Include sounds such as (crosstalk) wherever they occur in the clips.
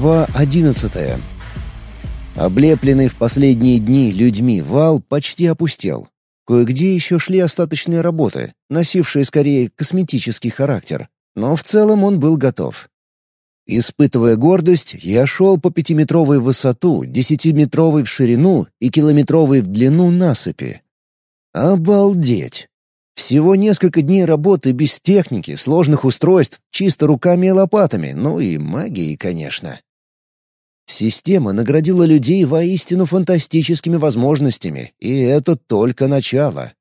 Глава одиннадцатая. Облепленный в последние дни людьми вал почти опустел. Кое-где еще шли остаточные работы, носившие скорее косметический характер, но в целом он был готов. Испытывая гордость, я шел по пятиметровой высоту, десятиметровой в ширину и километровой в длину насыпи. Обалдеть! Всего несколько дней работы без техники, сложных устройств, чисто руками и лопатами, ну и магией, конечно. Система наградила людей воистину фантастическими возможностями, и это только начало.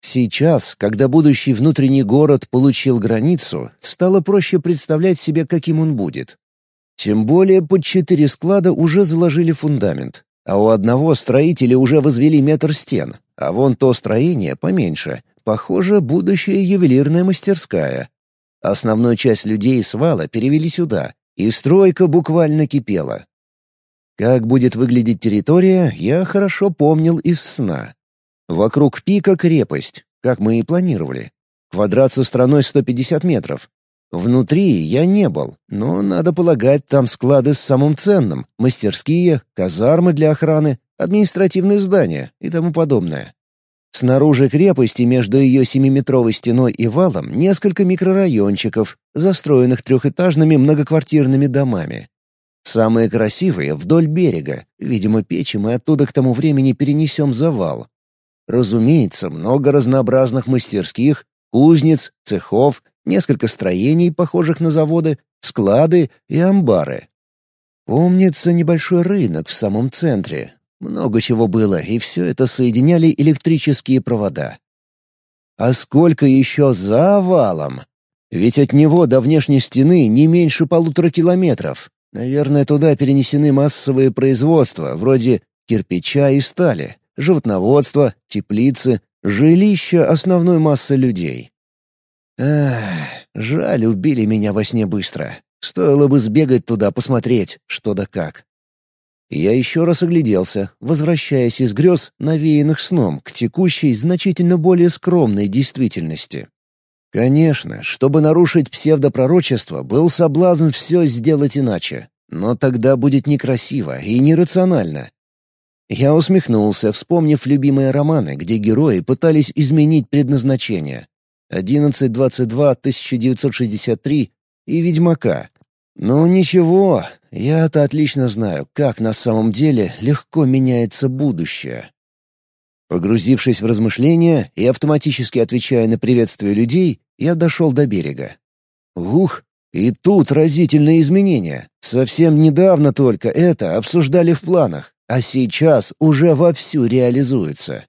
Сейчас, когда будущий внутренний город получил границу, стало проще представлять себе, каким он будет. Тем более под четыре склада уже заложили фундамент, а у одного строителя уже возвели метр стен, а вон то строение поменьше, Похоже, будущая ювелирная мастерская. Основную часть людей с вала перевели сюда, и стройка буквально кипела. Как будет выглядеть территория, я хорошо помнил из сна. Вокруг пика крепость, как мы и планировали. Квадрат со стороной 150 метров. Внутри я не был, но, надо полагать, там склады с самым ценным, мастерские, казармы для охраны, административные здания и тому подобное. Снаружи крепости между ее семиметровой стеной и валом несколько микрорайончиков, застроенных трехэтажными многоквартирными домами. Самые красивые — вдоль берега, видимо, печи мы оттуда к тому времени перенесем за вал. Разумеется, много разнообразных мастерских, кузнец, цехов, несколько строений, похожих на заводы, склады и амбары. Помнится небольшой рынок в самом центре, много чего было, и все это соединяли электрические провода. А сколько еще за овалом? Ведь от него до внешней стены не меньше полутора километров. Наверное, туда перенесены массовые производства, вроде кирпича и стали, животноводство, теплицы, жилища основной массы людей. Ах, жаль, убили меня во сне быстро. Стоило бы сбегать туда посмотреть, что да как. Я еще раз огляделся, возвращаясь из грез, навеянных сном, к текущей, значительно более скромной действительности. Конечно, чтобы нарушить псевдопророчество, был соблазн все сделать иначе. Но тогда будет некрасиво и нерационально. Я усмехнулся, вспомнив любимые романы, где герои пытались изменить предназначение. «11.22.1963» и «Ведьмака». Ну ничего, я-то отлично знаю, как на самом деле легко меняется будущее. Погрузившись в размышления и автоматически отвечая на приветствие людей, я дошел до берега. Ух, и тут разительные изменения. Совсем недавно только это обсуждали в планах, а сейчас уже вовсю реализуется.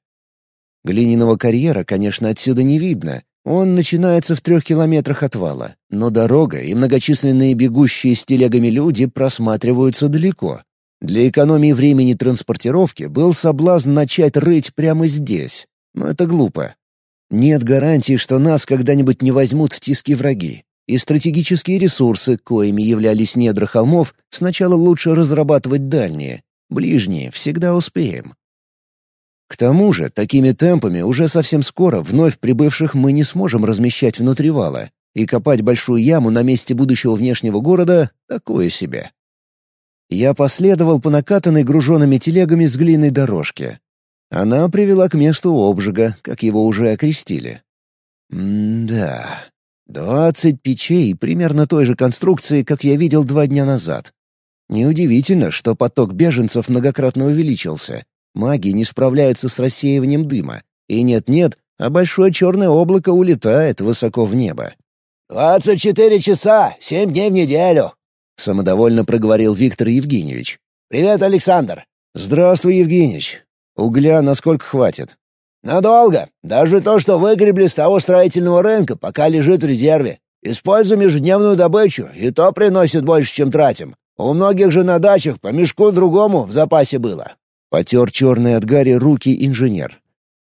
Глиняного карьера, конечно, отсюда не видно, он начинается в трех километрах от вала, но дорога и многочисленные бегущие с телегами люди просматриваются далеко. Для экономии времени транспортировки был соблазн начать рыть прямо здесь. Но это глупо. Нет гарантии, что нас когда-нибудь не возьмут в тиски враги. И стратегические ресурсы, коими являлись недра холмов, сначала лучше разрабатывать дальние. Ближние всегда успеем. К тому же, такими темпами уже совсем скоро вновь прибывших мы не сможем размещать внутри вала, и копать большую яму на месте будущего внешнего города — такое себе. Я последовал по накатанной груженными телегами с глиной дорожке. Она привела к месту обжига, как его уже окрестили. М-да, двадцать печей примерно той же конструкции, как я видел два дня назад. Неудивительно, что поток беженцев многократно увеличился, Маги не справляются с рассеиванием дыма. И нет-нет, а большое черное облако улетает высоко в небо. «Двадцать четыре часа, семь дней в неделю», — самодовольно проговорил Виктор Евгеньевич. «Привет, Александр». «Здравствуй, Евгеньевич. Угля насколько хватит?» «Надолго. Даже то, что выгребли с того строительного рынка, пока лежит в резерве. Используем ежедневную добычу, и то приносит больше, чем тратим. У многих же на дачах по мешку другому в запасе было. Потер черные от гари руки инженер.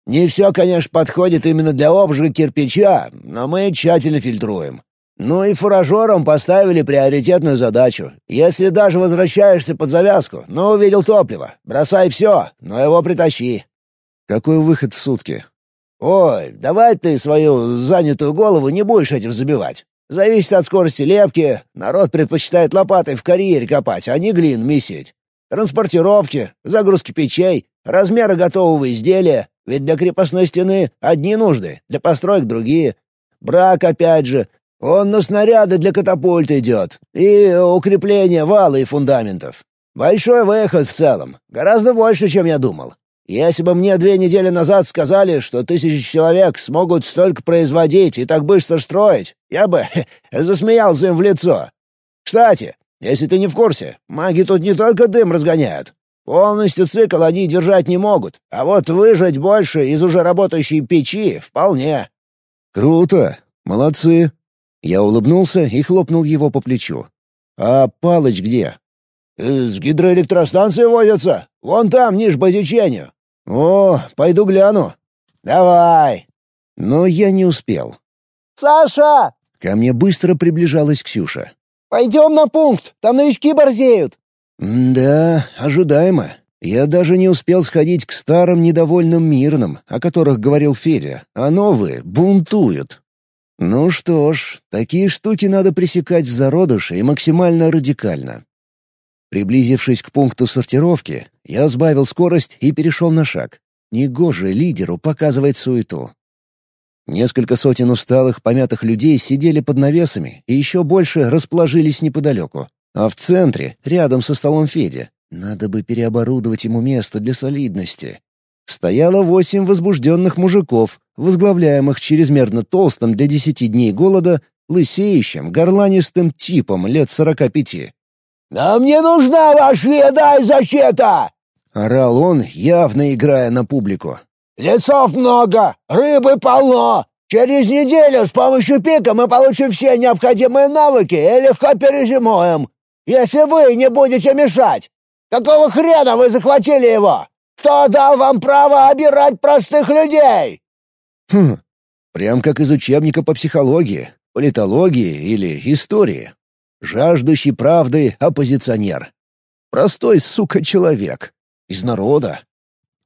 «Не все, конечно, подходит именно для обжига кирпича, но мы тщательно фильтруем. Ну и фуражерам поставили приоритетную задачу. Если даже возвращаешься под завязку, но увидел топливо, бросай все, но его притащи». «Какой выход в сутки?» «Ой, давай ты свою занятую голову не будешь этим забивать. Зависит от скорости лепки. Народ предпочитает лопатой в карьере копать, а не глин месить. Транспортировки, загрузки печей, размеры готового изделия. Ведь для крепостной стены одни нужды, для построек другие. Брак, опять же. Он на снаряды для катапульт идет. И укрепление вала и фундаментов. Большой выход в целом. Гораздо больше, чем я думал. Если бы мне две недели назад сказали, что тысячи человек смогут столько производить и так быстро строить, я бы (laughs) засмеялся им в лицо. Кстати, если ты не в курсе, маги тут не только дым разгоняют. Полностью цикл они держать не могут, а вот выжать больше из уже работающей печи вполне. Круто. Молодцы. Я улыбнулся и хлопнул его по плечу. А Палыч где? С гидроэлектростанции возятся. Вон там, ниже по течению. О, пойду гляну. Давай. Но я не успел. Саша! Ко мне быстро приближалась Ксюша. Пойдем на пункт, там новички борзеют. Да, ожидаемо. Я даже не успел сходить к старым недовольным мирным, о которых говорил Федя, а новые бунтуют. Ну что ж, такие штуки надо пресекать в зародыше и максимально радикально. Приблизившись к пункту сортировки, я сбавил скорость и перешел на шаг. Негоже лидеру показывать суету. Несколько сотен усталых, помятых людей сидели под навесами и еще больше расположились неподалеку. А в центре, рядом со столом Федя, надо бы переоборудовать ему место для солидности. Стояло восемь возбужденных мужиков, возглавляемых чрезмерно толстым для десяти дней голода, лысеющим, горланистым типом лет сорока пяти. «Нам не нужна ваша еда и защита!» — орал он, явно играя на публику. «Лесов много, рыбы полно. Через неделю с помощью пика мы получим все необходимые навыки и легко перезимуем, если вы не будете мешать. Какого хрена вы захватили его? Кто дал вам право обирать простых людей?» Хм, прям как из учебника по психологии, политологии или истории. Жаждущий правды оппозиционер. Простой, сука, человек. Из народа.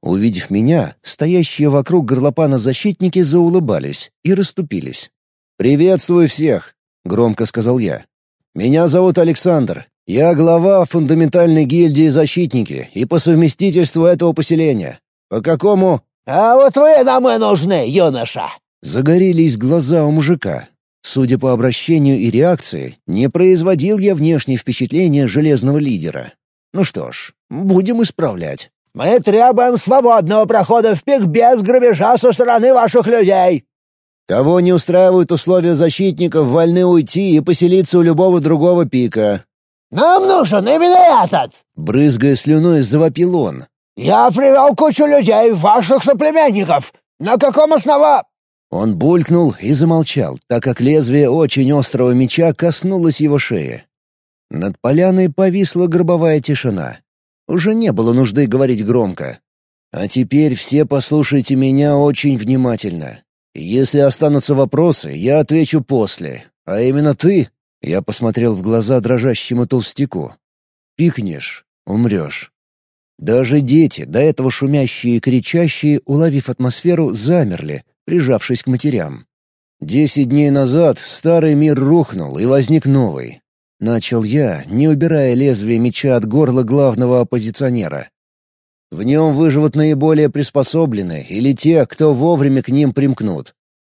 Увидев меня, стоящие вокруг горлопана защитники заулыбались и расступились. «Приветствую всех», — громко сказал я. «Меня зовут Александр. Я глава фундаментальной гильдии «Защитники» и по совместительству этого поселения. По какому...» «А вот вы нам и нужны, юноша!» Загорелись глаза у мужика. Судя по обращению и реакции, не производил я внешнее впечатление железного лидера. Ну что ж, будем исправлять. «Мы требуем свободного прохода в пик без грабежа со стороны ваших людей!» Кого не устраивают условия защитников, вольны уйти и поселиться у любого другого пика. «Нам нужен именно этот!» Брызгая слюной, завопил он. «Я привел кучу людей, ваших соплеменников! На каком основа...» Он булькнул и замолчал, так как лезвие очень острого меча коснулось его шеи. Над поляной повисла гробовая тишина. Уже не было нужды говорить громко. А теперь все послушайте меня очень внимательно. Если останутся вопросы, я отвечу после. А именно ты, я посмотрел в глаза дрожащему толстяку. Пикнешь — умрешь. Даже дети, до этого шумящие и кричащие, уловив атмосферу, замерли, прижавшись к матерям. Десять дней назад старый мир рухнул, и возник новый. Начал я, не убирая лезвие меча от горла главного оппозиционера. В нем выживут наиболее приспособленные или те, кто вовремя к ним примкнут.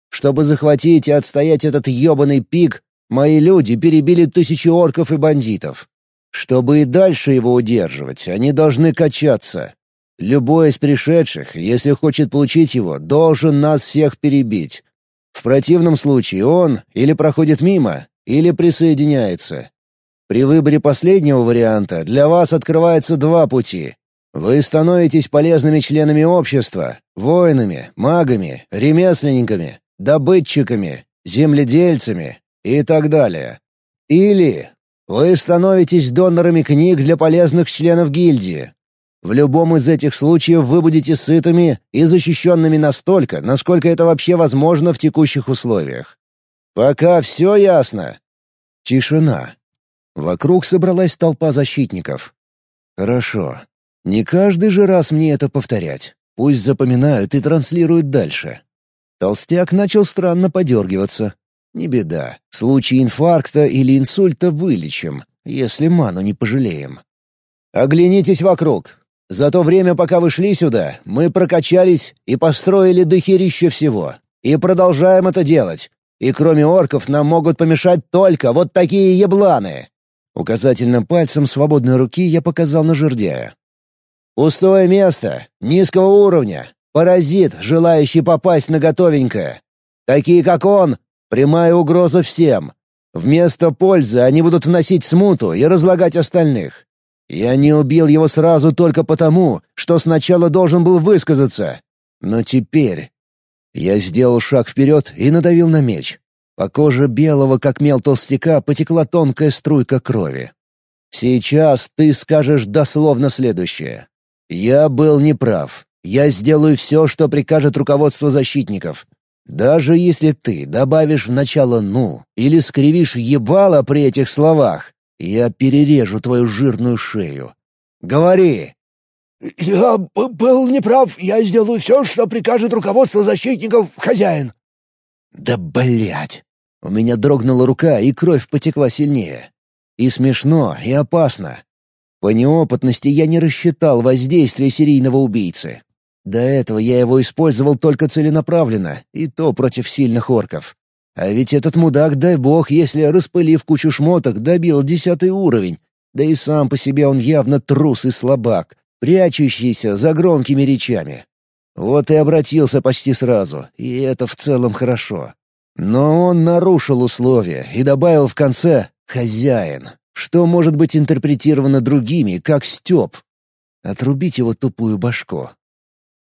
Чтобы захватить и отстоять этот ёбаный пик, мои люди перебили тысячи орков и бандитов. Чтобы и дальше его удерживать, они должны качаться. Любой из пришедших, если хочет получить его, должен нас всех перебить. В противном случае он или проходит мимо, или присоединяется. При выборе последнего варианта для вас открывается два пути. Вы становитесь полезными членами общества, воинами, магами, ремесленниками, добытчиками, земледельцами и так далее. Или вы становитесь донорами книг для полезных членов гильдии, в любом из этих случаев вы будете сытыми и защищенными настолько, насколько это вообще возможно в текущих условиях. Пока все ясно. Тишина. Вокруг собралась толпа защитников. Хорошо. Не каждый же раз мне это повторять. Пусть запоминают и транслируют дальше. Толстяк начал странно подергиваться. Не беда. В случае инфаркта или инсульта вылечим, если ману не пожалеем. Оглянитесь вокруг. За то время, пока вы шли сюда, мы прокачались и построили дохерища всего. И продолжаем это делать. И кроме орков нам могут помешать только вот такие ебланы. Указательным пальцем свободной руки я показал на жердяя. Пустое место, низкого уровня, паразит, желающий попасть на готовенькое. Такие, как он, прямая угроза всем. Вместо пользы они будут вносить смуту и разлагать остальных. Я не убил его сразу только потому, что сначала должен был высказаться. Но теперь... Я сделал шаг вперед и надавил на меч. По коже белого, как мел толстяка, потекла тонкая струйка крови. «Сейчас ты скажешь дословно следующее. Я был неправ. Я сделаю все, что прикажет руководство защитников. Даже если ты добавишь в начало «ну» или скривишь «ебало» при этих словах, я перережу твою жирную шею. Говори!» «Я был неправ. Я сделаю все, что прикажет руководство защитников хозяин». «Да блять!» У меня дрогнула рука, и кровь потекла сильнее. И смешно, и опасно. По неопытности я не рассчитал воздействие серийного убийцы. До этого я его использовал только целенаправленно, и то против сильных орков. А ведь этот мудак, дай бог, если, распылив кучу шмоток, добил десятый уровень. Да и сам по себе он явно трус и слабак, прячущийся за громкими речами. Вот и обратился почти сразу, и это в целом хорошо. Но он нарушил условия и добавил в конце «хозяин», что может быть интерпретировано другими, как «стёб». Отрубить его тупую башку.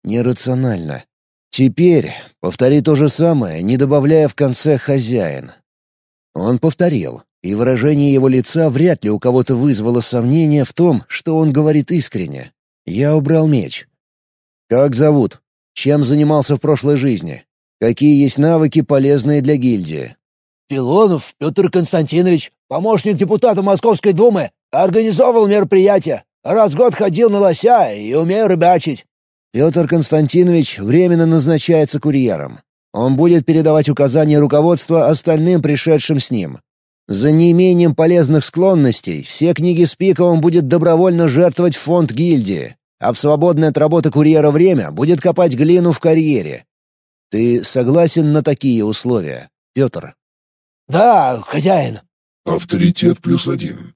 Нерационально. Теперь повтори то же самое, не добавляя в конце «хозяин». Он повторил, и выражение его лица вряд ли у кого-то вызвало сомнение в том, что он говорит искренне. Я убрал меч. «Как зовут? Чем занимался в прошлой жизни? Какие есть навыки, полезные для гильдии?» «Пилонов Петр Константинович, помощник депутата Московской Думы, организовал мероприятие. Раз в год ходил на лося и умею рыбачить». Петр Константинович временно назначается курьером. Он будет передавать указания руководства остальным пришедшим с ним. За неимением полезных склонностей все книги Спика он будет добровольно жертвовать в фонд гильдии, а в свободное от работы курьера время будет копать глину в карьере. Ты согласен на такие условия, Петр? «Да, хозяин». «Авторитет плюс один».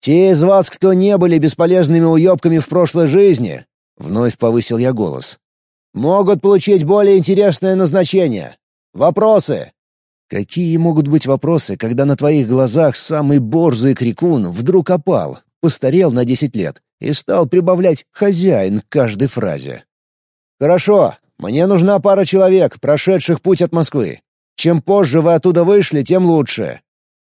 «Те из вас, кто не были бесполезными уебками в прошлой жизни, Вновь повысил я голос. «Могут получить более интересное назначение. Вопросы?» «Какие могут быть вопросы, когда на твоих глазах самый борзый крикун вдруг опал, постарел на десять лет и стал прибавлять «хозяин» к каждой фразе?» «Хорошо, мне нужна пара человек, прошедших путь от Москвы. Чем позже вы оттуда вышли, тем лучше».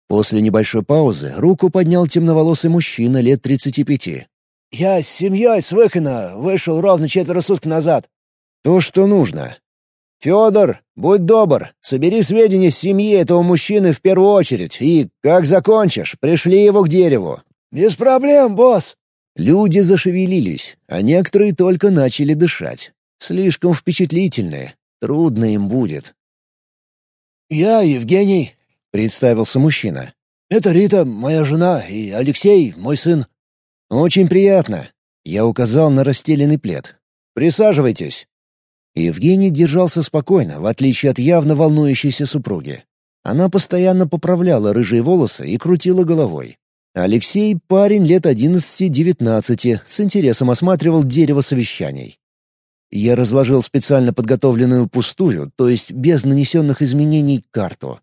После небольшой паузы руку поднял темноволосый мужчина лет тридцати пяти. «Я с семьей с Выхина вышел ровно четверо суток назад». «То, что нужно». «Федор, будь добр, собери сведения с семьи этого мужчины в первую очередь, и, как закончишь, пришли его к дереву». «Без проблем, босс». Люди зашевелились, а некоторые только начали дышать. Слишком впечатлительные. Трудно им будет. «Я Евгений», — представился мужчина. «Это Рита, моя жена, и Алексей, мой сын». «Очень приятно». Я указал на расстеленный плед. «Присаживайтесь». Евгений держался спокойно, в отличие от явно волнующейся супруги. Она постоянно поправляла рыжие волосы и крутила головой. Алексей, парень лет одиннадцати-девятнадцати, с интересом осматривал дерево совещаний. Я разложил специально подготовленную пустую, то есть без нанесенных изменений, карту.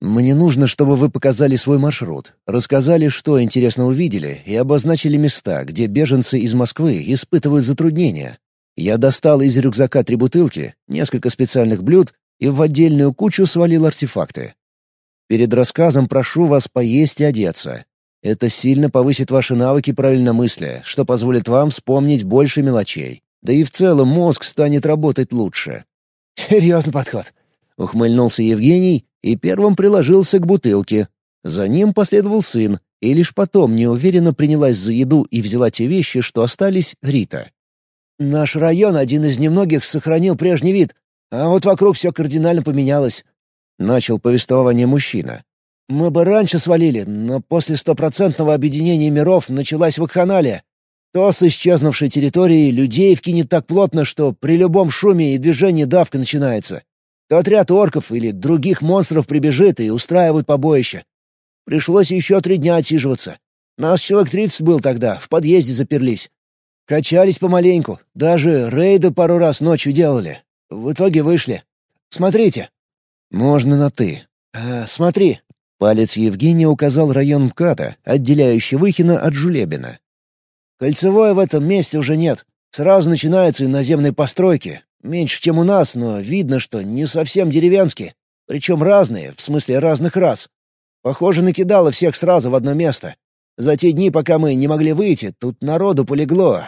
Мне нужно, чтобы вы показали свой маршрут, рассказали, что интересно увидели, и обозначили места, где беженцы из Москвы испытывают затруднения. Я достал из рюкзака три бутылки, несколько специальных блюд и в отдельную кучу свалил артефакты. Перед рассказом прошу вас поесть и одеться. Это сильно повысит ваши навыки правильномыслия, что позволит вам вспомнить больше мелочей. Да и в целом мозг станет работать лучше. (laughs) «Серьезный подход», — ухмыльнулся Евгений и первым приложился к бутылке. За ним последовал сын, и лишь потом неуверенно принялась за еду и взяла те вещи, что остались, Рита. «Наш район один из немногих сохранил прежний вид, а вот вокруг все кардинально поменялось. — начал повествование мужчина. «Мы бы раньше свалили, но после стопроцентного объединения миров началась вакханалия. То с исчезнувшей территории людей вкинет так плотно, что при любом шуме и движении давка начинается. То отряд орков или других монстров прибежит и устраивают побоище. Пришлось еще три дня отсиживаться. Нас человек тридцать был тогда, в подъезде заперлись. Качались помаленьку, даже рейды пару раз ночью делали. В итоге вышли. Смотрите. Можно на «ты». Э, смотри. Палец Евгения указал район МКАДа, отделяющий Выхина от Жулебина. Кольцевой в этом месте уже нет. Сразу начинаются иноземные постройки. Меньше, чем у нас, но видно, что не совсем деревенские. Причем разные, в смысле разных рас. Похоже, накидало всех сразу в одно место. За те дни, пока мы не могли выйти, тут народу полегло.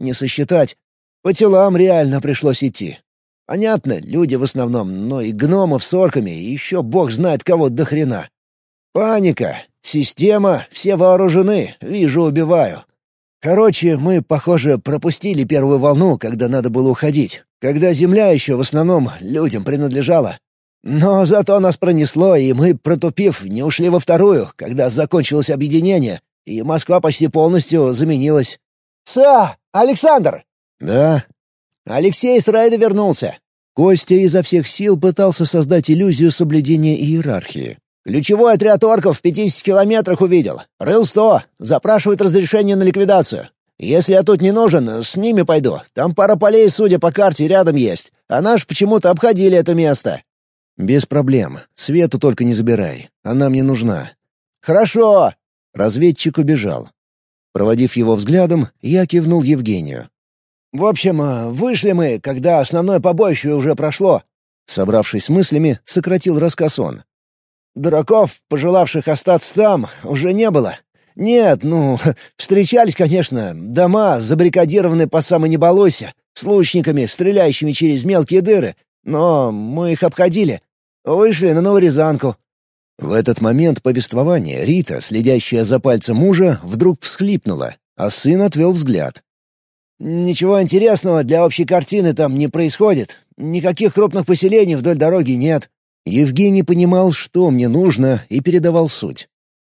Не сосчитать. По телам реально пришлось идти. Понятно, люди в основном, но и гномов с орками, и еще бог знает кого до хрена. Паника. Система, все вооружены, вижу, убиваю. Короче, мы, похоже, пропустили первую волну, когда надо было уходить, когда земля еще в основном людям принадлежала. Но зато нас пронесло, и мы, протупив, не ушли во вторую, когда закончилось объединение, и Москва почти полностью заменилась. «Са! Александр!» «Да?» Алексей с райда вернулся. Костя изо всех сил пытался создать иллюзию соблюдения иерархии. Ключевой отряд орков в 50 километрах увидел. Рыл 100. Запрашивает разрешение на ликвидацию. Если я тут не нужен, с ними пойду. Там пара полей, судя по карте, рядом есть. А наш почему-то обходили это место. «Без проблем. Свету только не забирай. Она мне нужна». «Хорошо!» Разведчик убежал. Проводив его взглядом, я кивнул Евгению. «В общем, э, вышли мы, когда основное побоище уже прошло». Собравшись с мыслями, сократил рассказ он. Дураков, пожелавших остаться там, уже не было. Нет, ну, (laughs) встречались, конечно, дома, забаррикадированные по самой не с лучниками, стреляющими через мелкие дыры, но мы их обходили. Вышли на Новорязанку. В этот момент повествования Рита, следящая за пальцем мужа, вдруг всхлипнула, а сын отвел взгляд. «Ничего интересного для общей картины там не происходит. Никаких крупных поселений вдоль дороги нет». Евгений понимал, что мне нужно, и передавал суть.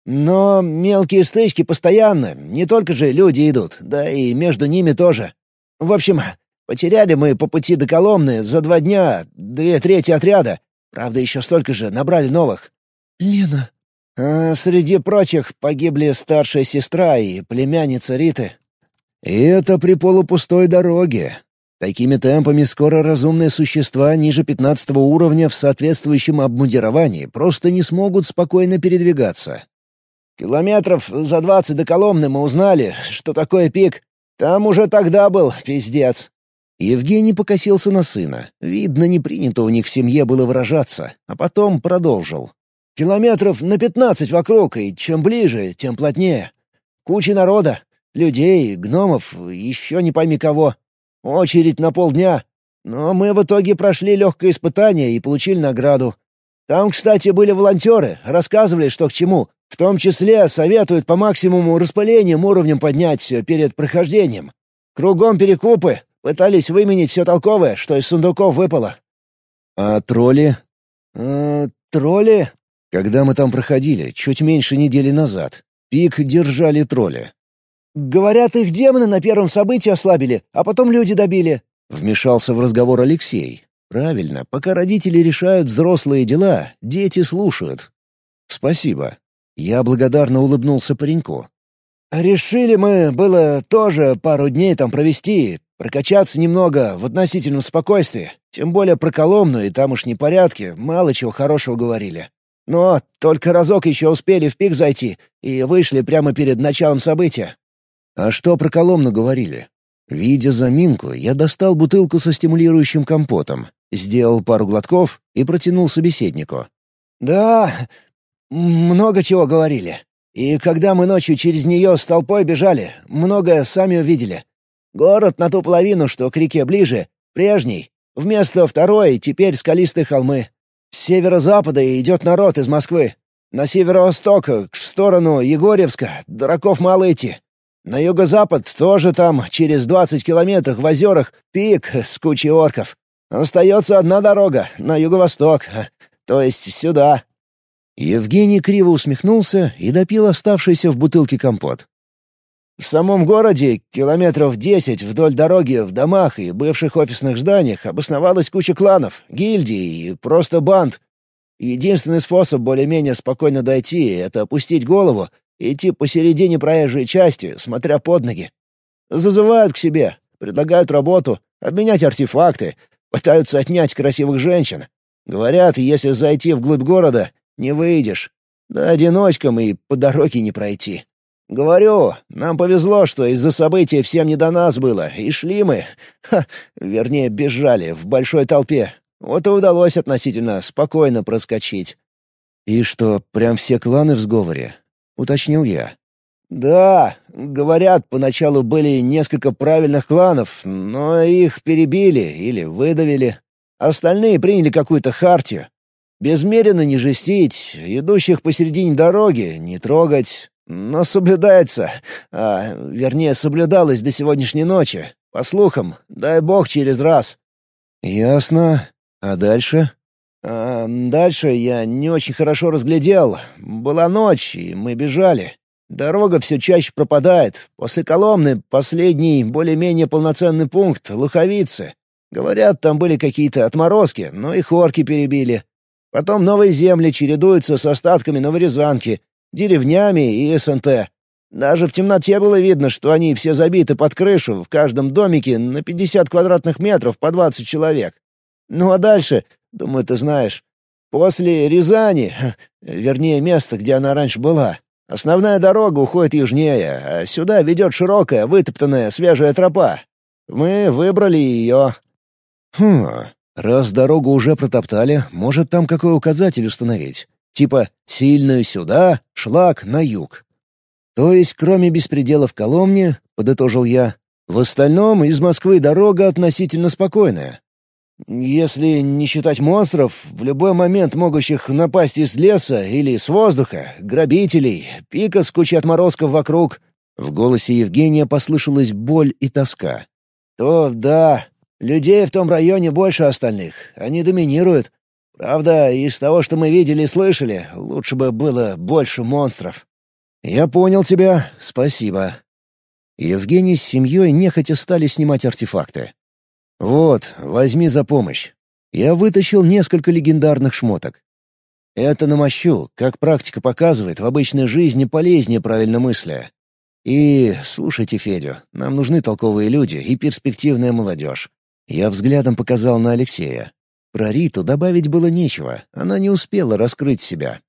«Но мелкие стычки постоянно, не только же люди идут, да и между ними тоже. В общем, Потеряли мы по пути до Коломны за два дня две трети отряда. Правда, еще столько же набрали новых. Лена. А среди прочих погибли старшая сестра и племянница Риты. И это при полупустой дороге. Такими темпами скоро разумные существа ниже пятнадцатого уровня в соответствующем обмундировании просто не смогут спокойно передвигаться. Километров за двадцать до Коломны мы узнали, что такое пик. Там уже тогда был пиздец. Евгений покосился на сына. Видно, не принято у них в семье было выражаться, а потом продолжил. «Километров на пятнадцать вокруг, и чем ближе, тем плотнее. Куча народа, людей, гномов, еще не пойми кого. Очередь на полдня. Но мы в итоге прошли легкое испытание и получили награду. Там, кстати, были волонтеры, рассказывали, что к чему. В том числе советуют по максимуму распылением уровнем поднять перед прохождением. Кругом перекупы, Пытались выменить все толковое, что из сундуков выпало». «А тролли?» «Э, тролли?» «Когда мы там проходили, чуть меньше недели назад. Пик держали тролли». «Говорят, их демоны на первом событии ослабили, а потом люди добили». Вмешался в разговор Алексей. «Правильно, пока родители решают взрослые дела, дети слушают». «Спасибо». Я благодарно улыбнулся пареньку. «Решили мы было тоже пару дней там провести, Прокачаться немного в относительном спокойствии, тем более про Коломну и тамошние порядки мало чего хорошего говорили. Но только разок еще успели в пик зайти и вышли прямо перед началом события. А что про Коломну говорили? Видя заминку, я достал бутылку со стимулирующим компотом, сделал пару глотков и протянул собеседнику. «Да, много чего говорили. И когда мы ночью через нее с толпой бежали, многое сами увидели. Город на ту половину, что к реке ближе, прежний. Вместо второй теперь скалистые холмы. С северо-запада идет народ из Москвы. На северо-восток, в сторону Егорьевска, дураков мало идти. На юго-запад тоже там, через двадцать километров в озерах, пик с кучей орков. Остается одна дорога, на юго-восток. то есть сюда». Евгений криво усмехнулся и допил оставшийся в бутылке компот. В самом городе, километров десять вдоль дороги, в домах и бывших офисных зданиях обосновалась куча кланов, гильдий и просто банд. Единственный способ более-менее спокойно дойти — это опустить голову, идти посередине проезжей части, смотря под ноги. Зазывают к себе, предлагают работу, обменять артефакты, пытаются отнять красивых женщин. Говорят, если зайти вглубь города, не выйдешь. Да одиночкам и по дороге не пройти. Говорю, нам повезло, что из-за событий всем не до нас было, и шли мы, ха, вернее, бежали в большой толпе, вот и удалось относительно спокойно проскочить. «И что, прям все кланы в сговоре?» — уточнил я. «Да, говорят, поначалу были несколько правильных кланов, но их перебили или выдавили. Остальные приняли какую-то хартию. Безмеренно не жестить, идущих посередине дороги не трогать. Но соблюдается, а, вернее, соблюдалось до сегодняшней ночи. По слухам, дай бог через раз». «Ясно. А дальше? А дальше я не очень хорошо разглядел. Была ночь, и мы бежали. Дорога все чаще пропадает. После Коломны последний, более-менее полноценный пункт — Луховицы. Говорят, там были какие-то отморозки, но их орки перебили. Потом новые земли чередуются с остатками Новорязанки, деревнями и СНТ. Даже в темноте было видно, что они все забиты под крышу, в каждом домике на 50 квадратных метров по 20 человек. Ну а дальше, думаю, ты знаешь, после Рязани, (laughs) вернее, место, где она раньше была, основная дорога уходит южнее, а сюда ведет широкая, вытоптанная, свежая тропа. Мы выбрали ее. Хм, раз дорогу уже протоптали, может там какой указатель установить? Типа «сильную сюда, шлак на юг». То есть, кроме беспределов Коломни, подытожил я, в остальном из Москвы дорога относительно спокойная. Если не считать монстров, в любой момент могущих напасть из леса или с воздуха, грабителей, пика с кучей отморозков вокруг. В голосе Евгения послышалась боль и тоска. То да, людей в том районе больше остальных, они доминируют. Правда, из того, что мы видели и слышали, лучше бы было больше монстров. «Я понял тебя, спасибо». Евгений с семьей нехотя стали снимать артефакты. «Вот, возьми за помощь. Я вытащил несколько легендарных шмоток. Это на мощу, как практика показывает, в обычной жизни полезнее правильно мысля. И слушайте Федю, нам нужны толковые люди и перспективная молодежь. Я взглядом показал на Алексея. Про Риту добавить было нечего, она не успела раскрыть себя.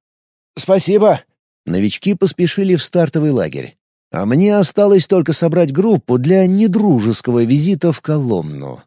«Спасибо!» Новички поспешили в стартовый лагерь. А мне осталось только собрать группу для недружеского визита в Коломну.